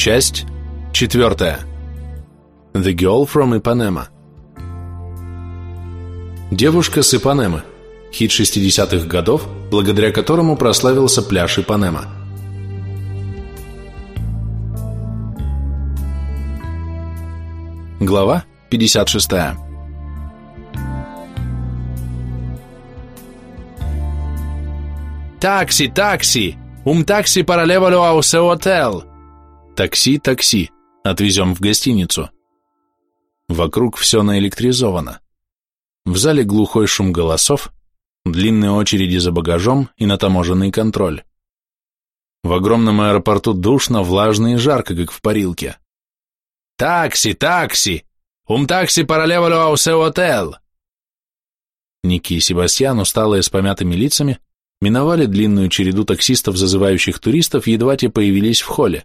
Часть четвертая. The Girl from Ipanema. Девушка с Ипанемы. Хит 60-х годов, благодаря которому прославился пляж Ипанема. Глава 56. «Такси, такси! Ум такси паралевалю аусе отел!» «Такси, такси! Отвезем в гостиницу!» Вокруг все наэлектризовано. В зале глухой шум голосов, длинные очереди за багажом и на таможенный контроль. В огромном аэропорту душно, влажно и жарко, как в парилке. «Такси, такси! Ум такси паралевалю аусе отел!» Ники и Себастьян, усталые с помятыми лицами, миновали длинную череду таксистов, зазывающих туристов, едва те появились в холле,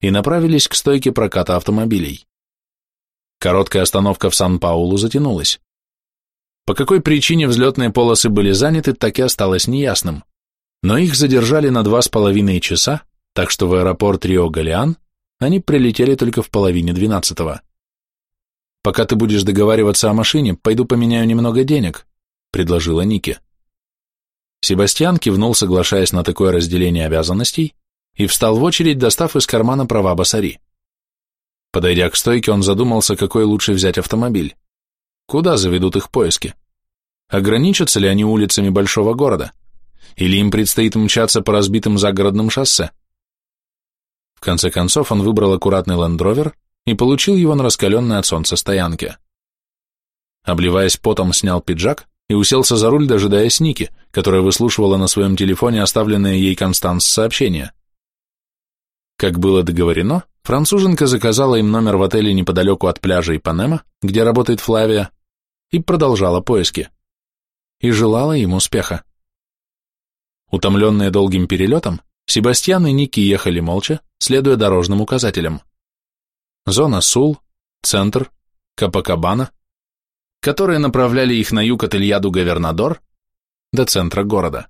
и направились к стойке проката автомобилей. Короткая остановка в Сан-Паулу затянулась. По какой причине взлетные полосы были заняты, так и осталось неясным. Но их задержали на два с половиной часа, так что в аэропорт Рио-Галиан они прилетели только в половине двенадцатого. «Пока ты будешь договариваться о машине, пойду поменяю немного денег», — предложила Ники. Себастьян кивнул, соглашаясь на такое разделение обязанностей, и встал в очередь, достав из кармана права Басари. Подойдя к стойке, он задумался, какой лучше взять автомобиль. Куда заведут их поиски? Ограничатся ли они улицами большого города? Или им предстоит мчаться по разбитым загородным шоссе? В конце концов, он выбрал аккуратный лендровер и получил его на раскаленной от солнца стоянке. Обливаясь потом, снял пиджак и уселся за руль, дожидаясь Ники, которая выслушивала на своем телефоне оставленное ей Констанс сообщение. Как было договорено, француженка заказала им номер в отеле неподалеку от пляжа Ипанема, где работает Флавия, и продолжала поиски. И желала им успеха. Утомленные долгим перелетом, Себастьян и Ники ехали молча, следуя дорожным указателям. Зона Сул, Центр, Капакабана, которые направляли их на юг от Ильяду Говернадор до центра города.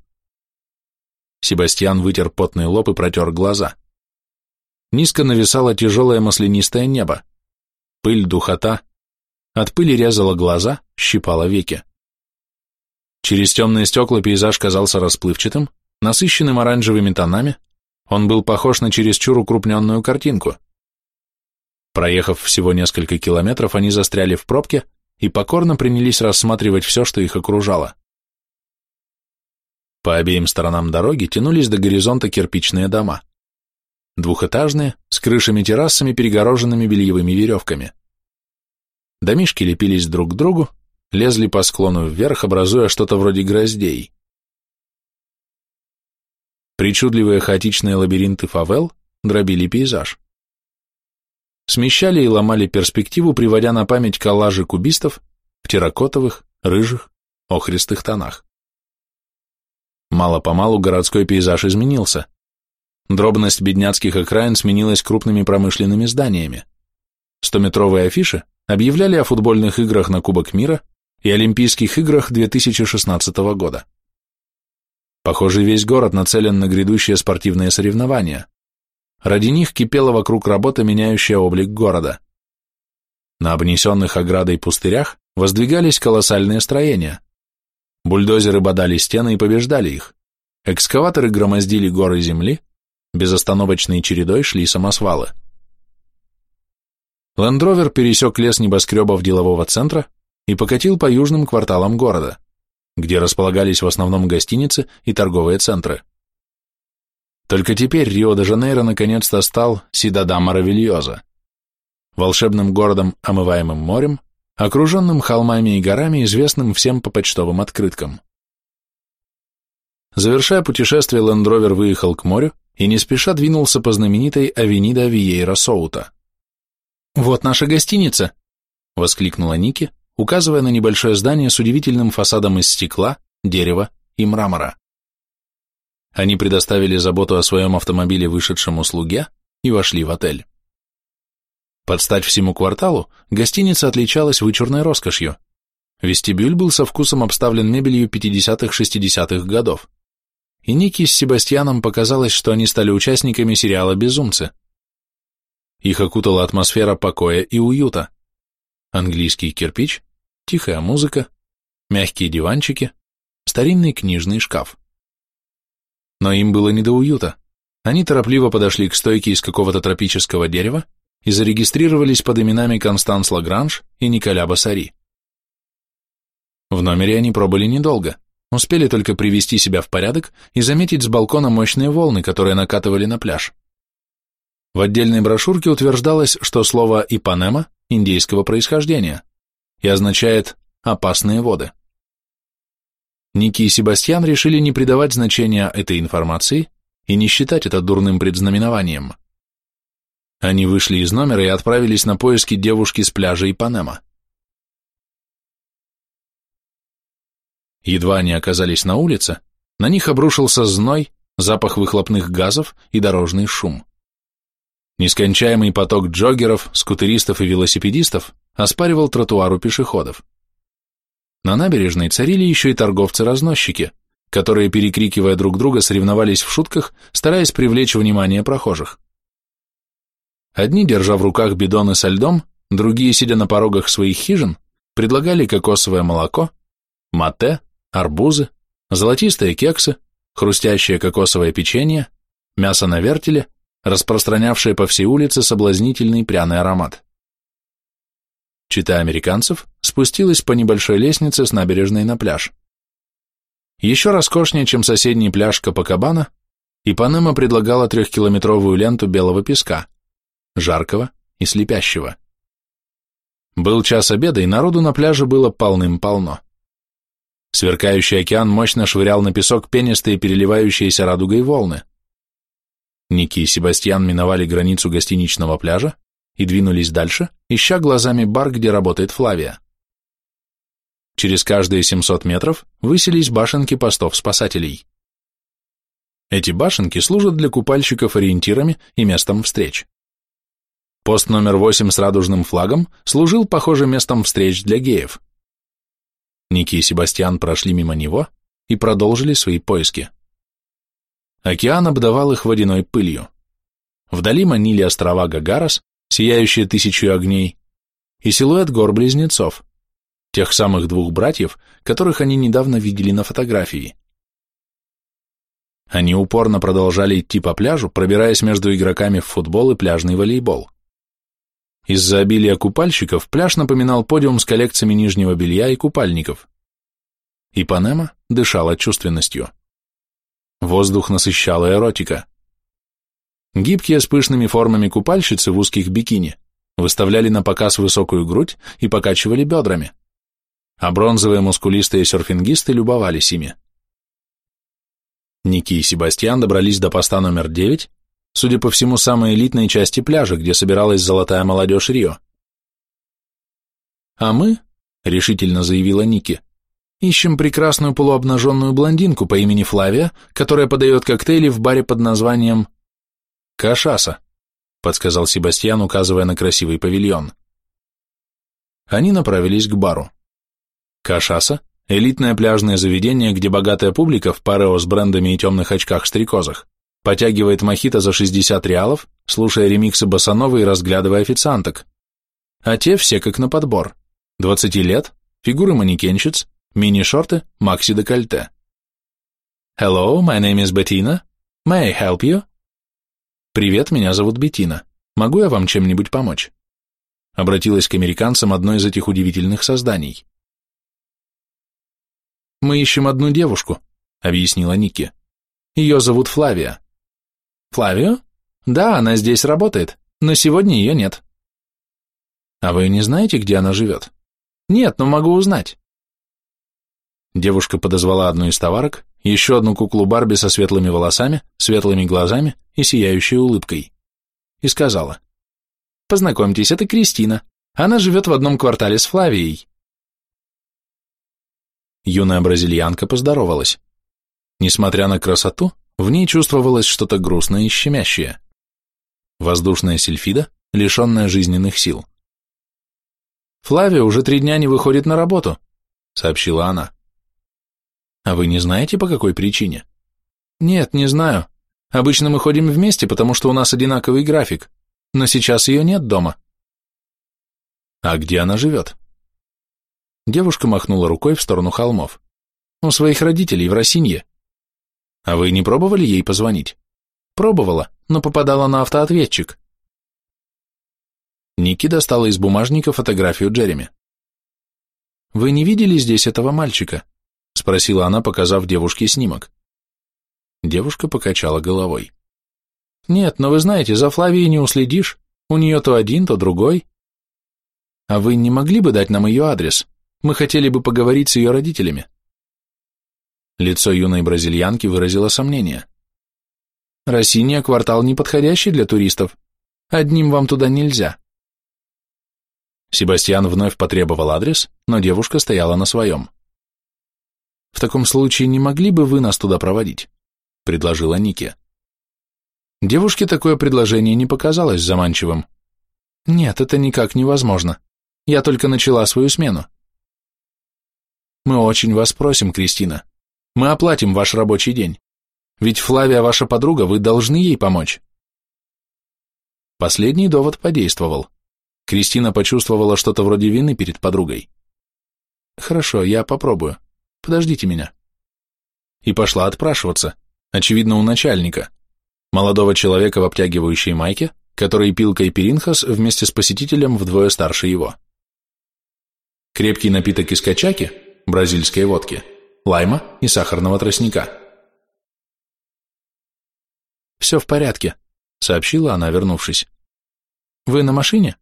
Себастьян вытер потный лоб и протер глаза. Низко нависало тяжелое маслянистое небо. Пыль, духота. От пыли резала глаза, щипала веки. Через темные стекла пейзаж казался расплывчатым, насыщенным оранжевыми тонами, он был похож на чересчур укрупненную картинку. Проехав всего несколько километров, они застряли в пробке, и покорно принялись рассматривать все, что их окружало. По обеим сторонам дороги тянулись до горизонта кирпичные дома. Двухэтажные, с крышами-террасами, перегороженными бельевыми веревками. Домишки лепились друг к другу, лезли по склону вверх, образуя что-то вроде гроздей. Причудливые хаотичные лабиринты фавел дробили пейзаж смещали и ломали перспективу, приводя на память коллажи кубистов в терракотовых, рыжих, охристых тонах. Мало-помалу городской пейзаж изменился. Дробность бедняцких окраин сменилась крупными промышленными зданиями. Стометровые афиши объявляли о футбольных играх на Кубок мира и Олимпийских играх 2016 года. Похоже, весь город нацелен на грядущие спортивные соревнования. Ради них кипела вокруг работа, меняющая облик города. На обнесенных оградой пустырях воздвигались колоссальные строения. Бульдозеры бодали стены и побеждали их. Экскаваторы громоздили горы земли, безостановочной чередой шли самосвалы. Лендровер пересек лес небоскребов делового центра и покатил по южным кварталам города, где располагались в основном гостиницы и торговые центры. Только теперь Рио-де-Жанейро наконец-то стал Сидада Маравильоза, волшебным городом, омываемым морем, окруженным холмами и горами, известным всем по почтовым открыткам. Завершая путешествие, Лендровер выехал к морю и не спеша двинулся по знаменитой Авенида Виейра Соута. «Вот наша гостиница!» — воскликнула Ники, указывая на небольшое здание с удивительным фасадом из стекла, дерева и мрамора. Они предоставили заботу о своем автомобиле вышедшему слуге и вошли в отель. Под стать всему кварталу гостиница отличалась вычурной роскошью. Вестибюль был со вкусом обставлен мебелью 50-60-х годов. И Ники с Себастьяном показалось, что они стали участниками сериала «Безумцы». Их окутала атмосфера покоя и уюта. Английский кирпич, тихая музыка, мягкие диванчики, старинный книжный шкаф. Но им было не до уюта. Они торопливо подошли к стойке из какого-то тропического дерева и зарегистрировались под именами Констанс Лагранж и Николя Басари. В номере они пробыли недолго, успели только привести себя в порядок и заметить с балкона мощные волны, которые накатывали на пляж. В отдельной брошюрке утверждалось, что слово «Ипанема» индейского происхождения и означает «опасные воды». Ники и Себастьян решили не придавать значения этой информации и не считать это дурным предзнаменованием. Они вышли из номера и отправились на поиски девушки с пляжа Ипанема. Едва они оказались на улице, на них обрушился зной, запах выхлопных газов и дорожный шум. Нескончаемый поток джоггеров, скутеристов и велосипедистов оспаривал тротуар у пешеходов. На набережной царили еще и торговцы-разносчики, которые, перекрикивая друг друга, соревновались в шутках, стараясь привлечь внимание прохожих. Одни, держа в руках бидоны со льдом, другие, сидя на порогах своих хижин, предлагали кокосовое молоко, мате, арбузы, золотистые кексы, хрустящее кокосовое печенье, мясо на вертеле, распространявшее по всей улице соблазнительный пряный аромат. Чита американцев спустилась по небольшой лестнице с набережной на пляж. Еще роскошнее, чем соседний пляж Капакабана, Ипанема предлагала трехкилометровую ленту белого песка, жаркого и слепящего. Был час обеда, и народу на пляже было полным-полно. Сверкающий океан мощно швырял на песок пенистые переливающиеся радугой волны. Ники и Себастьян миновали границу гостиничного пляжа и двинулись дальше, ища глазами бар, где работает Флавия. Через каждые 700 метров высились башенки постов спасателей. Эти башенки служат для купальщиков ориентирами и местом встреч. Пост номер 8 с радужным флагом служил, похоже, местом встреч для геев. Ники и Себастьян прошли мимо него и продолжили свои поиски. Океан обдавал их водяной пылью. Вдали манили острова Гагарас, сияющие тысячу огней, и силуэт гор-близнецов, тех самых двух братьев, которых они недавно видели на фотографии. Они упорно продолжали идти по пляжу, пробираясь между игроками в футбол и пляжный волейбол. Из-за обилия купальщиков пляж напоминал подиум с коллекциями нижнего белья и купальников. Ипанема дышала чувственностью. Воздух насыщала эротика. Гибкие с пышными формами купальщицы в узких бикини выставляли на показ высокую грудь и покачивали бедрами, а бронзовые мускулистые серфингисты любовались ими. Ники и Себастьян добрались до поста номер 9, судя по всему, самой элитной части пляжа, где собиралась золотая молодежь Рио. «А мы», — решительно заявила Ники, — «ищем прекрасную полуобнаженную блондинку по имени Флавия, которая подает коктейли в баре под названием «Кашаса», — подсказал Себастьян, указывая на красивый павильон. Они направились к бару. Кашаса — элитное пляжное заведение, где богатая публика в парео с брендами и темных очках-стрекозах потягивает мохито за 60 реалов, слушая ремиксы босановой и разглядывая официанток. А те все как на подбор. 20 лет, фигуры манекенщиц, мини-шорты, макси-декольте. Hello, my name is Bettina. May I help you? «Привет, меня зовут Бетина. Могу я вам чем-нибудь помочь?» Обратилась к американцам одно из этих удивительных созданий. «Мы ищем одну девушку», — объяснила Ники. «Ее зовут Флавия». «Флавию? Да, она здесь работает, но сегодня ее нет». «А вы не знаете, где она живет?» «Нет, но могу узнать». Девушка подозвала одну из товарок, еще одну куклу Барби со светлыми волосами, светлыми глазами и сияющей улыбкой, и сказала, «Познакомьтесь, это Кристина. Она живет в одном квартале с Флавией». Юная бразильянка поздоровалась. Несмотря на красоту, в ней чувствовалось что-то грустное и щемящее. Воздушная сельфида, лишенная жизненных сил. «Флавия уже три дня не выходит на работу», — сообщила она. А вы не знаете, по какой причине? Нет, не знаю. Обычно мы ходим вместе, потому что у нас одинаковый график. но сейчас ее нет дома. А где она живет? Девушка махнула рукой в сторону холмов. У своих родителей в Росинье. А вы не пробовали ей позвонить? Пробовала, но попадала на автоответчик. Ники достала из бумажника фотографию Джереми. «Вы не видели здесь этого мальчика?» — спросила она, показав девушке снимок. Девушка покачала головой. «Нет, но вы знаете, за Флавией не уследишь. У нее то один, то другой. А вы не могли бы дать нам ее адрес? Мы хотели бы поговорить с ее родителями». Лицо юной бразильянки выразило сомнение. «Рассиния – квартал неподходящий для туристов. Одним вам туда нельзя». Себастьян вновь потребовал адрес, но девушка стояла на своем. «В таком случае не могли бы вы нас туда проводить?» – предложила Ники. Девушке такое предложение не показалось заманчивым. «Нет, это никак невозможно. Я только начала свою смену». «Мы очень вас просим, Кристина. Мы оплатим ваш рабочий день. Ведь Флавия ваша подруга, вы должны ей помочь». Последний довод подействовал. Кристина почувствовала что-то вроде вины перед подругой. «Хорошо, я попробую. Подождите меня». И пошла отпрашиваться, очевидно, у начальника, молодого человека в обтягивающей майке, который пил кайперинхас вместе с посетителем вдвое старше его. Крепкий напиток из качаки, бразильской водки, лайма и сахарного тростника. «Все в порядке», — сообщила она, вернувшись. «Вы на машине?»